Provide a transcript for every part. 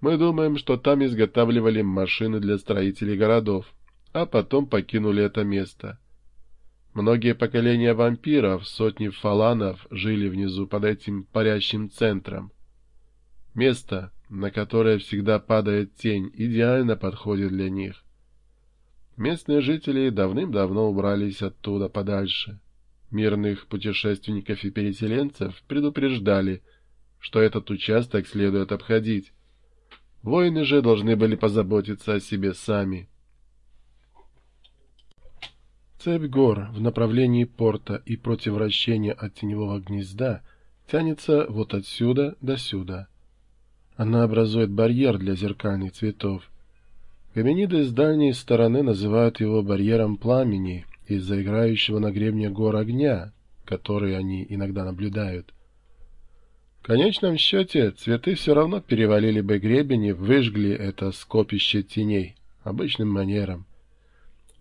Мы думаем, что там изготавливали машины для строителей городов, а потом покинули это место. Многие поколения вампиров, сотни фаланов жили внизу под этим парящим центром. Место, на которое всегда падает тень, идеально подходит для них. Местные жители давным-давно убрались оттуда подальше. Мирных путешественников и переселенцев предупреждали, что этот участок следует обходить. Воины же должны были позаботиться о себе сами. Цепь гор в направлении порта и против вращения от теневого гнезда тянется вот отсюда до сюда. Она образует барьер для зеркальных цветов. Гоминиды с дальней стороны называют его барьером пламени из-за играющего на гребне гор огня, который они иногда наблюдают. Конечном счете, цветы все равно перевалили бы гребень и выжгли это скопище теней обычным манером.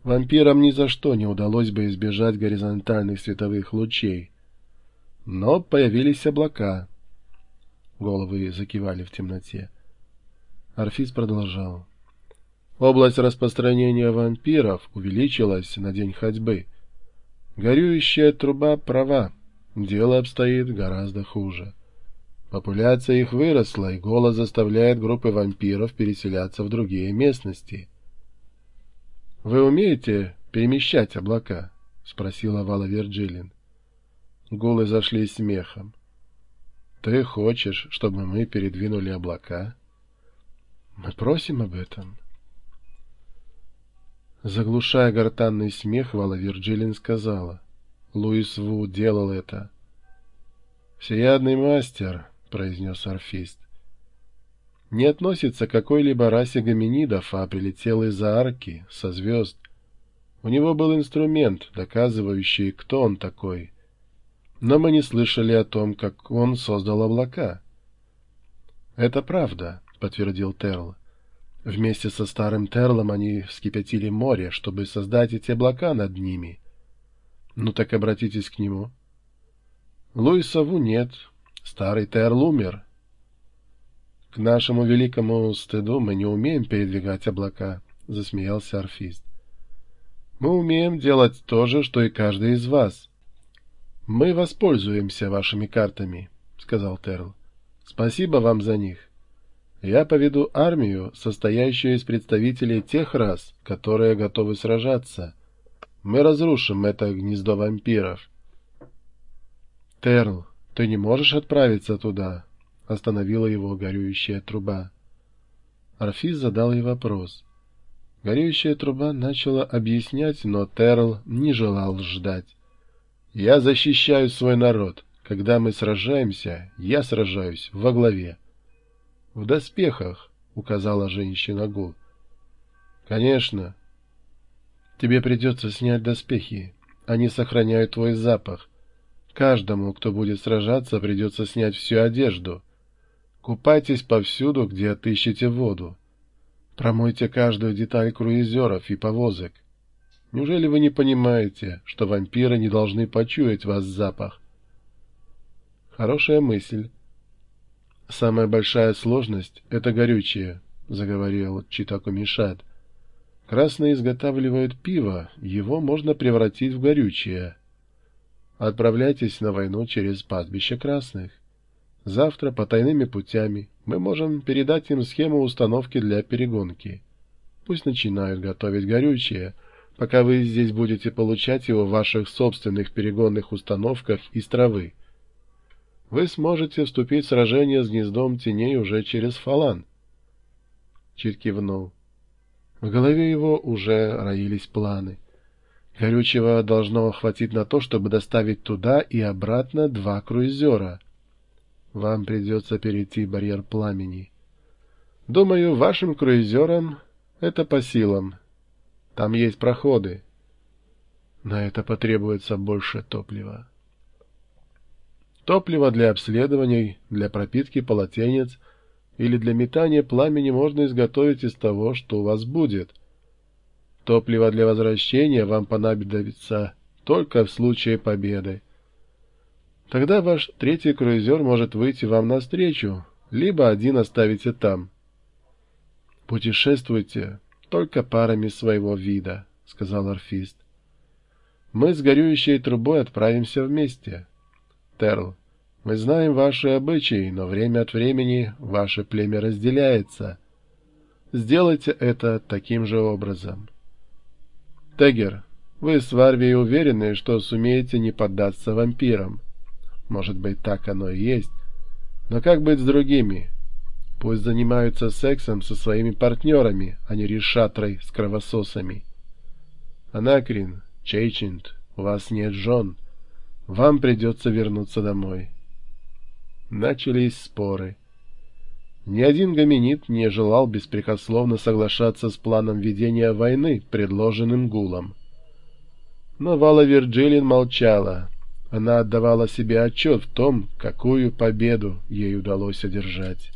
Вампирам ни за что не удалось бы избежать горизонтальных световых лучей. Но появились облака — Головы закивали в темноте. Орфис продолжал. Область распространения вампиров увеличилась на день ходьбы. Горюющая труба права. Дело обстоит гораздо хуже. Популяция их выросла, и голод заставляет группы вампиров переселяться в другие местности. — Вы умеете перемещать облака? — спросила Вала Вирджилин. Гулы зашли смехом. Ты хочешь, чтобы мы передвинули облака? Мы просим об этом. Заглушая гортанный смех, Вала Вирджилин сказала. Луис Ву делал это. «Всеядный мастер», — произнес орфист. «Не относится к какой-либо расе гоминидов, а прилетел из-за арки, со звезд. У него был инструмент, доказывающий, кто он такой» но мы не слышали о том, как он создал облака. «Это правда», — подтвердил Терл. «Вместе со старым Терлом они вскипятили море, чтобы создать эти облака над ними. Ну так обратитесь к нему». «Луиса Ву нет. Старый Терл умер». «К нашему великому стыду мы не умеем передвигать облака», — засмеялся орфист. «Мы умеем делать то же, что и каждый из вас». «Мы воспользуемся вашими картами», — сказал Терл. «Спасибо вам за них. Я поведу армию, состоящую из представителей тех рас, которые готовы сражаться. Мы разрушим это гнездо вампиров». «Терл, ты не можешь отправиться туда?» — остановила его горюющая труба. Арфиз задал ей вопрос. Горюющая труба начала объяснять, но Терл не желал ждать. Я защищаю свой народ. Когда мы сражаемся, я сражаюсь во главе. — В доспехах, — указала женщина Гул. — Конечно. Тебе придется снять доспехи. Они сохраняют твой запах. Каждому, кто будет сражаться, придется снять всю одежду. Купайтесь повсюду, где отыщете воду. Промойте каждую деталь круизеров и повозок. Неужели вы не понимаете, что вампиры не должны почуять вас запах? Хорошая мысль. Самая большая сложность — это горючее, — заговорил Читаку Мишад. Красные изготавливают пиво, его можно превратить в горючее. Отправляйтесь на войну через пастбище красных. Завтра по тайными путями мы можем передать им схему установки для перегонки. Пусть начинают готовить горючее — пока вы здесь будете получать его в ваших собственных перегонных установках из травы. Вы сможете вступить в сражение с гнездом теней уже через фалан. Чит кивнул. В голове его уже роились планы. Горючего должно хватить на то, чтобы доставить туда и обратно два круизера. Вам придется перейти барьер пламени. Думаю, вашим круизерам это по силам, там есть проходы. На это потребуется больше топлива. Топливо для обследований, для пропитки полотенец или для метания пламени можно изготовить из того, что у вас будет. Топливо для возвращения вам понадобится только в случае победы. Тогда ваш третий круизер может выйти вам навстречу, либо один оставите там. «Путешествуйте только парами своего вида», — сказал орфист. «Мы с горюющей трубой отправимся вместе. Терл, мы знаем ваши обычаи, но время от времени ваше племя разделяется. Сделайте это таким же образом. Тегер, вы с Варвией уверены, что сумеете не поддаться вампирам. Может быть, так оно и есть. Но как быть с другими? Пусть занимаются сексом со своими партнерами, а не решатрой с кровососами. Анакрин, Чейчинд, у вас нет жен. Вам придется вернуться домой. Начались споры. Ни один гоминид не желал беспрекословно соглашаться с планом ведения войны, предложенным Гулом. Но Вала Вирджилин молчала. Она отдавала себе отчет в том, какую победу ей удалось одержать.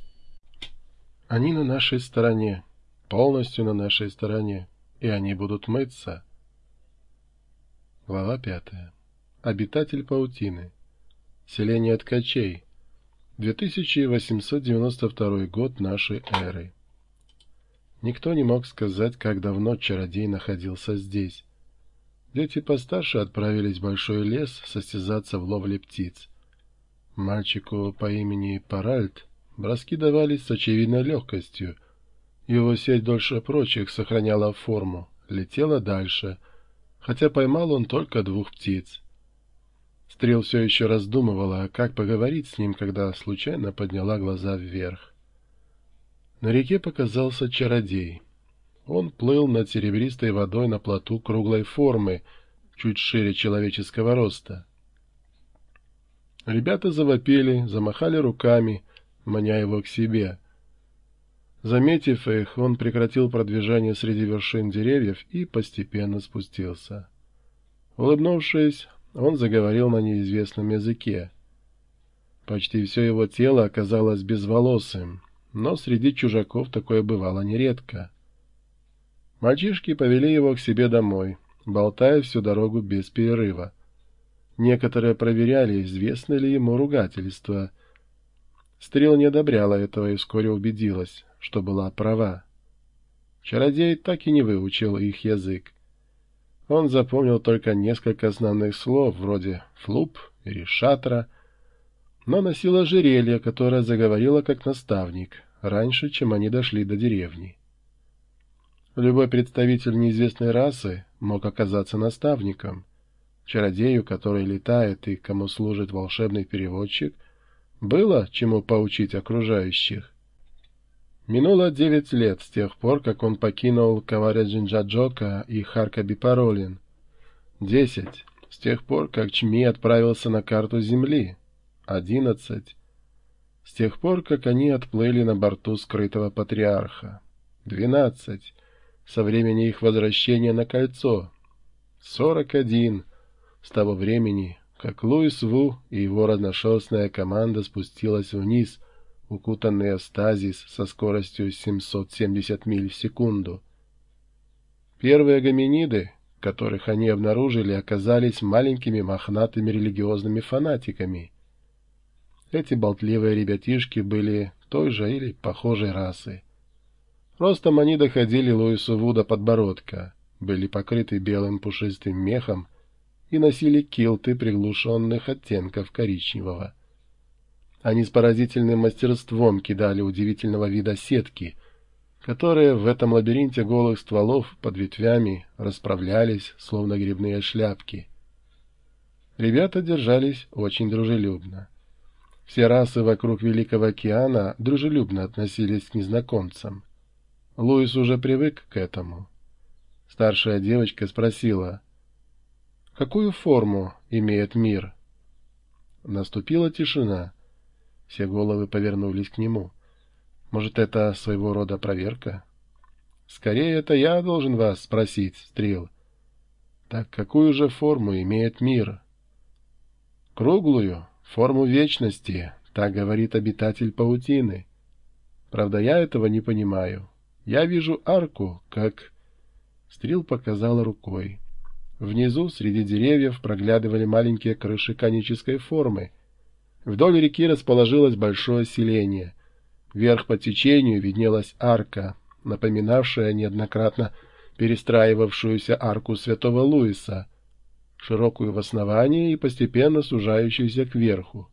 Они на нашей стороне, полностью на нашей стороне, и они будут мыться. Глава пятая. Обитатель паутины. Селение ткачей. 2892 год нашей эры. Никто не мог сказать, как давно чародей находился здесь. Дети постарше отправились в большой лес состязаться в ловле птиц. Мальчику по имени Паральт броски давались с очевидной легкостью. Его сеть дольше прочих сохраняла форму, летела дальше, хотя поймал он только двух птиц. Стрел все еще раздумывала, как поговорить с ним, когда случайно подняла глаза вверх. На реке показался чародей. Он плыл над серебристой водой на плоту круглой формы, чуть шире человеческого роста. Ребята завопили, замахали руками, маня его к себе. Заметив их, он прекратил продвижение среди вершин деревьев и постепенно спустился. Улыбнувшись, он заговорил на неизвестном языке. Почти все его тело оказалось безволосым, но среди чужаков такое бывало нередко. Мальчишки повели его к себе домой, болтая всю дорогу без перерыва. Некоторые проверяли, известно ли ему ругательство. Стрел не одобряла этого и вскоре убедилась, что была права. Чародей так и не выучил их язык. Он запомнил только несколько основных слов, вроде «флуп» или «шатра», но носил ожерелье, которое заговорило как наставник, раньше, чем они дошли до деревни. Любой представитель неизвестной расы мог оказаться наставником. Чародею, который летает и кому служит волшебный переводчик, было чему поучить окружающих. Минуло девять лет с тех пор, как он покинул Каваря-Джинджаджока и Харкаби-Паролин. Десять с тех пор, как Чми отправился на карту Земли. Одиннадцать с тех пор, как они отплыли на борту скрытого патриарха. Двенадцать со времени их возвращения на кольцо. Сорок один с того времени, как Луис Ву и его разношерстная команда спустилась вниз, укутанные стазис со скоростью 770 миль в секунду. Первые гоминиды, которых они обнаружили, оказались маленькими мохнатыми религиозными фанатиками. Эти болтливые ребятишки были той же или похожей расы. Ростом они доходили Луису Ву до подбородка, были покрыты белым пушистым мехом и носили килты приглушенных оттенков коричневого. Они с поразительным мастерством кидали удивительного вида сетки, которые в этом лабиринте голых стволов под ветвями расправлялись, словно грибные шляпки. Ребята держались очень дружелюбно. Все расы вокруг Великого океана дружелюбно относились к незнакомцам. Луис уже привык к этому. Старшая девочка спросила, «Какую форму имеет мир?» Наступила тишина. Все головы повернулись к нему. «Может, это своего рода проверка?» «Скорее, это я должен вас спросить, Стрел. Так какую же форму имеет мир?» «Круглую, форму вечности», — так говорит обитатель паутины. Правда, я этого не понимаю. Я вижу арку, как... Стрел показала рукой. Внизу, среди деревьев, проглядывали маленькие крыши конической формы. Вдоль реки расположилось большое селение. Вверх по течению виднелась арка, напоминавшая неоднократно перестраивавшуюся арку святого Луиса, широкую в основании и постепенно сужающуюся кверху.